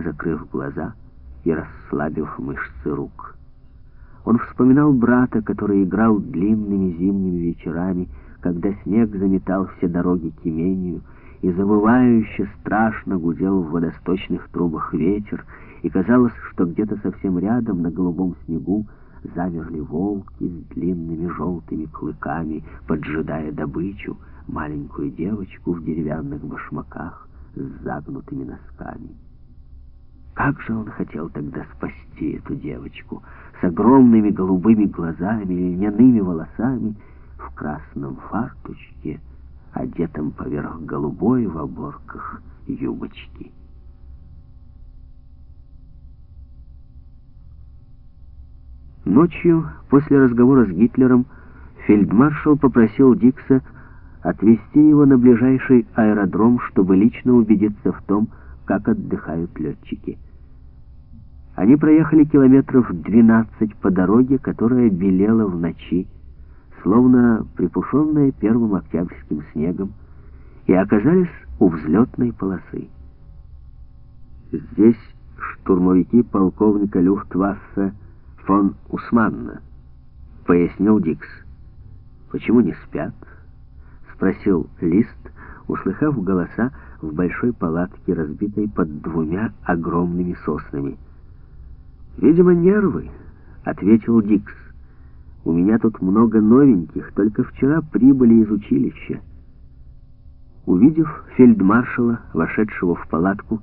закрыв глаза и расслабив мышцы рук. Он вспоминал брата, который играл длинными зимними вечерами, когда снег заметал все дороги к имению, и завывающе страшно гудел в водосточных трубах ветер, и казалось, что где-то совсем рядом на голубом снегу замерли волки с длинными желтыми клыками, поджидая добычу, маленькую девочку в деревянных башмаках с загнутыми носками. Как же он хотел тогда спасти эту девочку с огромными голубыми глазами, льняными волосами, в красном фартучке, одетом поверх голубой в оборках юбочки. Ночью, после разговора с Гитлером, фельдмаршал попросил Дикса отвезти его на ближайший аэродром, чтобы лично убедиться в том, как отдыхают летчики. Они проехали километров 12 по дороге, которая белела в ночи, словно припушенная первым октябрьским снегом, и оказались у взлетной полосы. Здесь штурмовики полковника Люфтваффе фон Усманна, пояснил Дикс. Почему не спят? Спросил Лист, услыхав голоса в большой палатке, разбитой под двумя огромными соснами. «Видимо, нервы», — ответил Дикс. У меня тут много новеньких, только вчера прибыли из училища. Увидев фельдмаршала, вошедшего в палатку,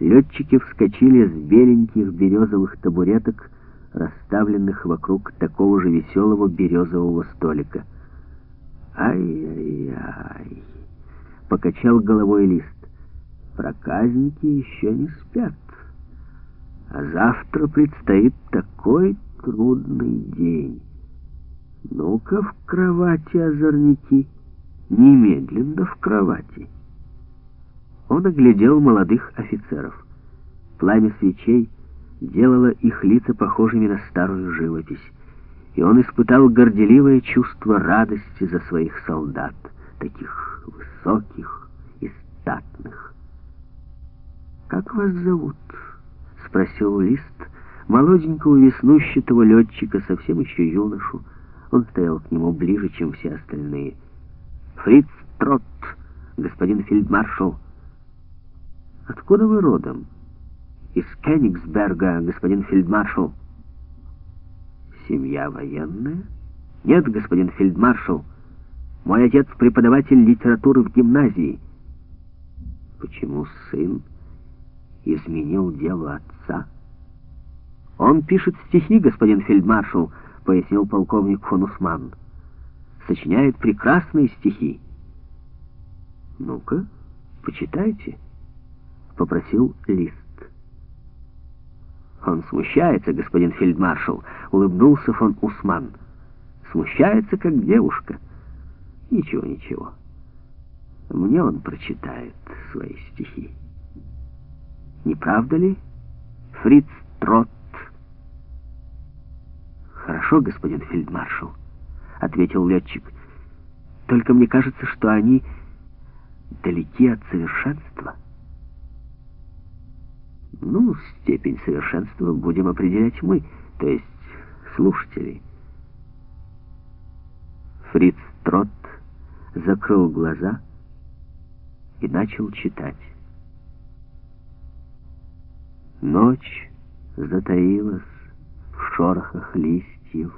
летчики вскочили с беленьких березовых табуреток, расставленных вокруг такого же веселого березового столика. «Ай-яй-яй!» — покачал головой лист. «Проказники еще не спят, а завтра предстоит такой трудный день». Ну-ка в кровати, озорники, немедленно в кровати. Он оглядел молодых офицеров. Пламя свечей делало их лица похожими на старую живопись, и он испытал горделивое чувство радости за своих солдат, таких высоких и статных. «Как вас зовут?» — спросил Лист, молоденького веснущатого летчика, совсем еще юношу, он стоял к нему ближе, чем все остальные. «Фриц Тротт, господин фельдмаршал!» «Откуда вы родом?» «Из Кенигсберга, господин фельдмаршал». «Семья военная?» «Нет, господин фельдмаршал. Мой отец преподаватель литературы в гимназии». «Почему сын изменил дело отца?» «Он пишет стихи, господин фельдмаршал», — пояснил полковник фон Усман. «Сочиняет прекрасные стихи». «Ну-ка, почитайте», — попросил Лист. «Он смущается, господин фельдмаршал», — улыбнулся фон Усман. «Смущается, как девушка». «Ничего, ничего. Мне он прочитает свои стихи». «Не правда ли, Фриц Трот?» «Хорошо, господин фельдмаршал», — ответил летчик. «Только мне кажется, что они далеки от совершенства». «Ну, степень совершенства будем определять мы, то есть слушатели». Фриц Трот закрыл глаза и начал читать. Ночь затаилась в шорохах листьев,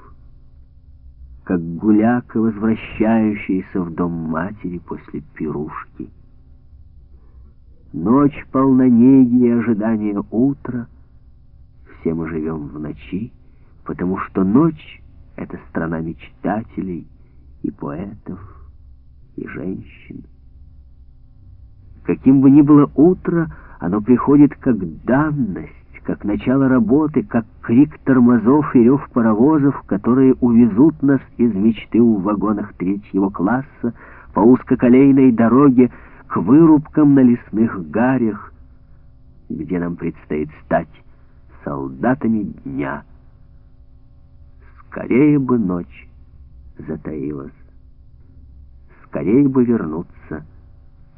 как гуляка, возвращающаяся в дом матери после пирушки. Ночь полна неги и ожидания утра. Все мы живем в ночи, потому что ночь — это страна мечтателей и поэтов, и женщин. Каким бы ни было утро, оно приходит как данность, как начало работы, как крик тормозов и рев паровозов, которые увезут нас из мечты в вагонах третьего класса по узкоколейной дороге к вырубкам на лесных гарях, где нам предстоит стать солдатами дня. Скорее бы ночь затаилась, скорее бы вернуться